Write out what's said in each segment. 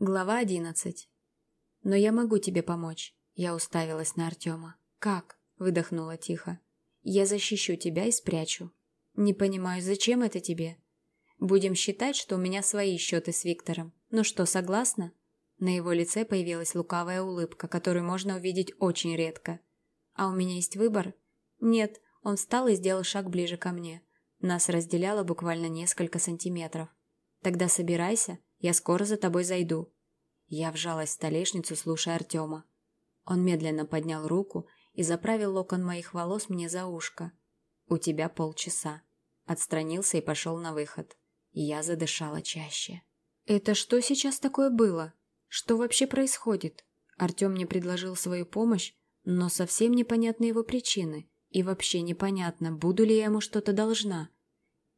Глава одиннадцать. «Но я могу тебе помочь», — я уставилась на Артема. «Как?» — выдохнула тихо. «Я защищу тебя и спрячу». «Не понимаю, зачем это тебе?» «Будем считать, что у меня свои счеты с Виктором. Ну что, согласна?» На его лице появилась лукавая улыбка, которую можно увидеть очень редко. «А у меня есть выбор?» «Нет». Он встал и сделал шаг ближе ко мне. Нас разделяло буквально несколько сантиметров. «Тогда собирайся, я скоро за тобой зайду». Я вжалась в столешницу, слушая Артема. Он медленно поднял руку и заправил локон моих волос мне за ушко. «У тебя полчаса». Отстранился и пошел на выход. Я задышала чаще. «Это что сейчас такое было? Что вообще происходит?» Артем мне предложил свою помощь, но совсем непонятны его причины. И вообще непонятно, буду ли я ему что-то должна.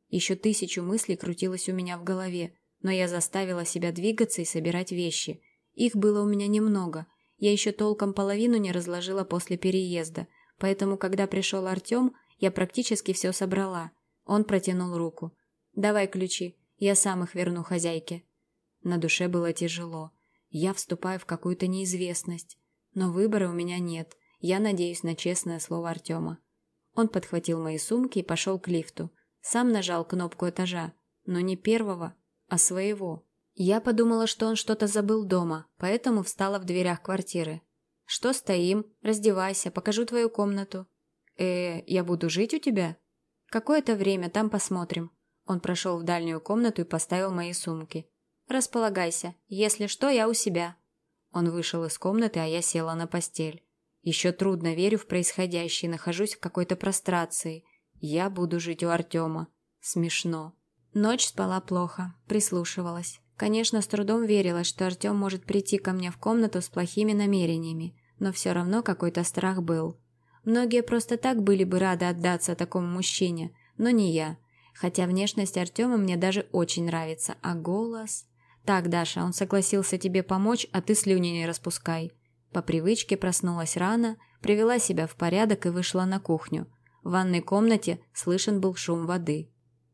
Еще тысячу мыслей крутилось у меня в голове, но я заставила себя двигаться и собирать вещи. Их было у меня немного. Я еще толком половину не разложила после переезда, поэтому, когда пришел Артем, я практически все собрала. Он протянул руку. «Давай ключи, я сам их верну хозяйке». На душе было тяжело. Я вступаю в какую-то неизвестность. Но выбора у меня нет. Я надеюсь на честное слово Артема. Он подхватил мои сумки и пошел к лифту. Сам нажал кнопку этажа, но не первого, а своего. Я подумала, что он что-то забыл дома, поэтому встала в дверях квартиры. «Что стоим? Раздевайся, покажу твою комнату». «Э, я буду жить у тебя?» «Какое-то время, там посмотрим». Он прошел в дальнюю комнату и поставил мои сумки. «Располагайся. Если что, я у себя». Он вышел из комнаты, а я села на постель. Еще трудно верю в происходящее, нахожусь в какой-то прострации. Я буду жить у Артема. Смешно. Ночь спала плохо, прислушивалась. Конечно, с трудом верила, что Артем может прийти ко мне в комнату с плохими намерениями, но все равно какой-то страх был. Многие просто так были бы рады отдаться такому мужчине, но не я. Хотя внешность Артема мне даже очень нравится, а голос... «Так, Даша, он согласился тебе помочь, а ты слюни не распускай». По привычке проснулась рано, привела себя в порядок и вышла на кухню. В ванной комнате слышен был шум воды.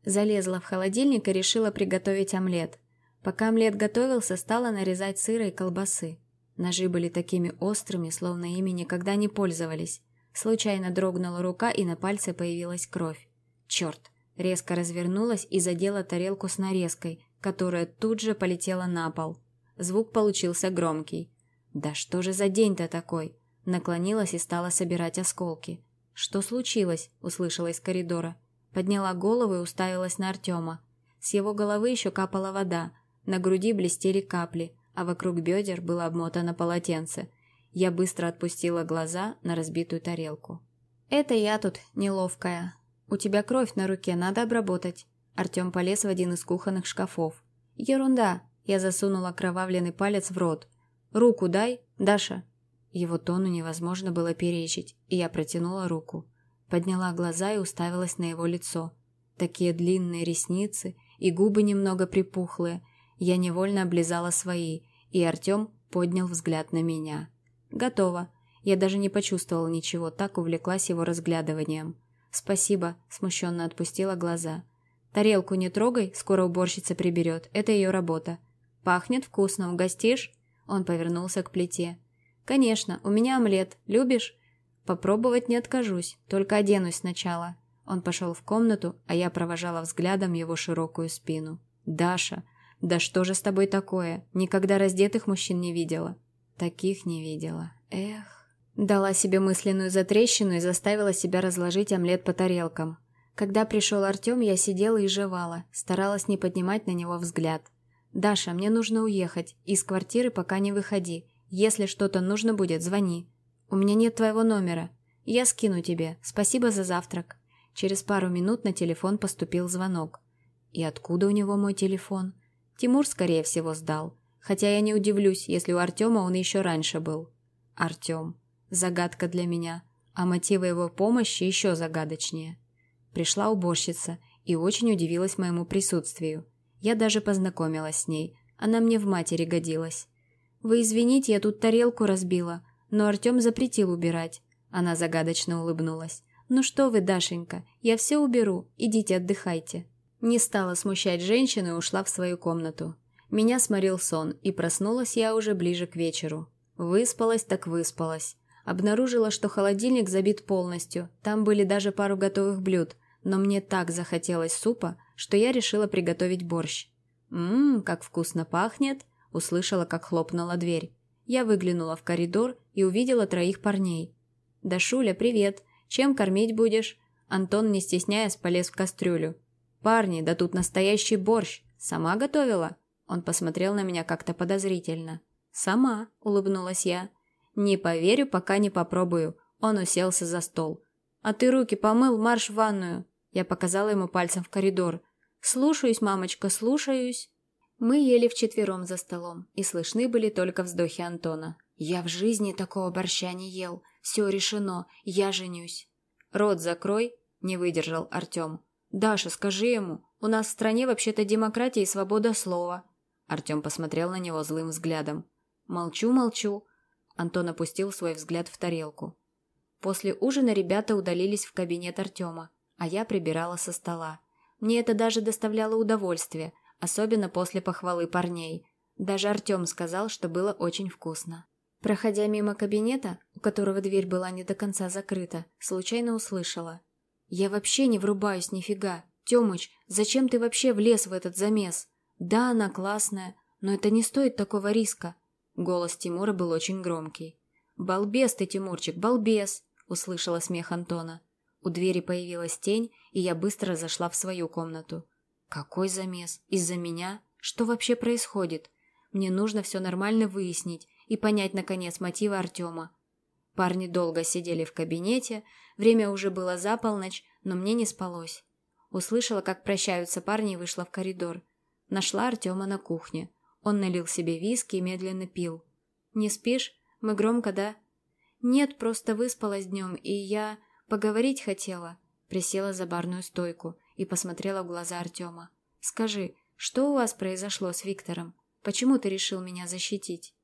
Залезла в холодильник и решила приготовить омлет. Пока омлет готовился, стала нарезать сыра и колбасы. Ножи были такими острыми, словно ими никогда не пользовались. Случайно дрогнула рука, и на пальце появилась кровь. Черт! Резко развернулась и задела тарелку с нарезкой, которая тут же полетела на пол. Звук получился громкий. «Да что же за день-то такой?» Наклонилась и стала собирать осколки. «Что случилось?» – услышала из коридора. Подняла голову и уставилась на Артема. С его головы еще капала вода, на груди блестели капли, а вокруг бедер было обмотано полотенце. Я быстро отпустила глаза на разбитую тарелку. «Это я тут неловкая. У тебя кровь на руке, надо обработать». Артем полез в один из кухонных шкафов. «Ерунда!» Я засунула кровавленный палец в рот. «Руку дай, Даша!» Его тону невозможно было перечить, и я протянула руку. Подняла глаза и уставилась на его лицо. Такие длинные ресницы и губы немного припухлые. Я невольно облизала свои, и Артем поднял взгляд на меня. «Готово». Я даже не почувствовала ничего, так увлеклась его разглядыванием. «Спасибо», – смущенно отпустила глаза. «Тарелку не трогай, скоро уборщица приберет. Это ее работа». «Пахнет вкусно. Угостишь?» Он повернулся к плите. «Конечно, у меня омлет. Любишь?» Попробовать не откажусь, только оденусь сначала. Он пошел в комнату, а я провожала взглядом его широкую спину. «Даша, да что же с тобой такое? Никогда раздетых мужчин не видела». «Таких не видела. Эх». Дала себе мысленную затрещину и заставила себя разложить омлет по тарелкам. Когда пришел Артем, я сидела и жевала, старалась не поднимать на него взгляд. «Даша, мне нужно уехать. Из квартиры пока не выходи. Если что-то нужно будет, звони. «У меня нет твоего номера. Я скину тебе. Спасибо за завтрак». Через пару минут на телефон поступил звонок. И откуда у него мой телефон? Тимур, скорее всего, сдал. Хотя я не удивлюсь, если у Артема он еще раньше был. Артем. Загадка для меня. А мотивы его помощи еще загадочнее. Пришла уборщица и очень удивилась моему присутствию. Я даже познакомилась с ней. Она мне в матери годилась. «Вы извините, я тут тарелку разбила но Артем запретил убирать. Она загадочно улыбнулась. «Ну что вы, Дашенька, я все уберу, идите отдыхайте». Не стала смущать женщину и ушла в свою комнату. Меня сморил сон, и проснулась я уже ближе к вечеру. Выспалась так выспалась. Обнаружила, что холодильник забит полностью, там были даже пару готовых блюд, но мне так захотелось супа, что я решила приготовить борщ. «Ммм, как вкусно пахнет!» Услышала, как хлопнула дверь. Я выглянула в коридор и увидела троих парней. «Дашуля, привет! Чем кормить будешь?» Антон, не стесняясь, полез в кастрюлю. «Парни, да тут настоящий борщ! Сама готовила?» Он посмотрел на меня как-то подозрительно. «Сама», — улыбнулась я. «Не поверю, пока не попробую». Он уселся за стол. «А ты руки помыл, марш в ванную». Я показала ему пальцем в коридор. «Слушаюсь, мамочка, слушаюсь». Мы ели вчетвером за столом, и слышны были только вздохи Антона. «Я в жизни такого борща не ел. Все решено, я женюсь». «Рот закрой», — не выдержал Артем. «Даша, скажи ему, у нас в стране вообще-то демократия и свобода слова». Артем посмотрел на него злым взглядом. «Молчу, молчу». Антон опустил свой взгляд в тарелку. После ужина ребята удалились в кабинет Артема, а я прибирала со стола. Мне это даже доставляло удовольствие, особенно после похвалы парней. Даже Артем сказал, что было очень вкусно. Проходя мимо кабинета, у которого дверь была не до конца закрыта, случайно услышала. «Я вообще не врубаюсь нифига. Тёмыч, зачем ты вообще влез в этот замес? Да, она классная, но это не стоит такого риска». Голос Тимура был очень громкий. «Балбес ты, Тимурчик, балбес!» – услышала смех Антона. У двери появилась тень, и я быстро зашла в свою комнату. «Какой замес? Из-за меня? Что вообще происходит? Мне нужно все нормально выяснить и понять, наконец, мотивы Артема. Парни долго сидели в кабинете, время уже было за полночь, но мне не спалось. Услышала, как прощаются парни и вышла в коридор. Нашла Артема на кухне. Он налил себе виски и медленно пил. «Не спишь? Мы громко, да?» «Нет, просто выспалась днем, и я поговорить хотела». Присела за барную стойку и посмотрела в глаза Артема. «Скажи, что у вас произошло с Виктором? Почему ты решил меня защитить?»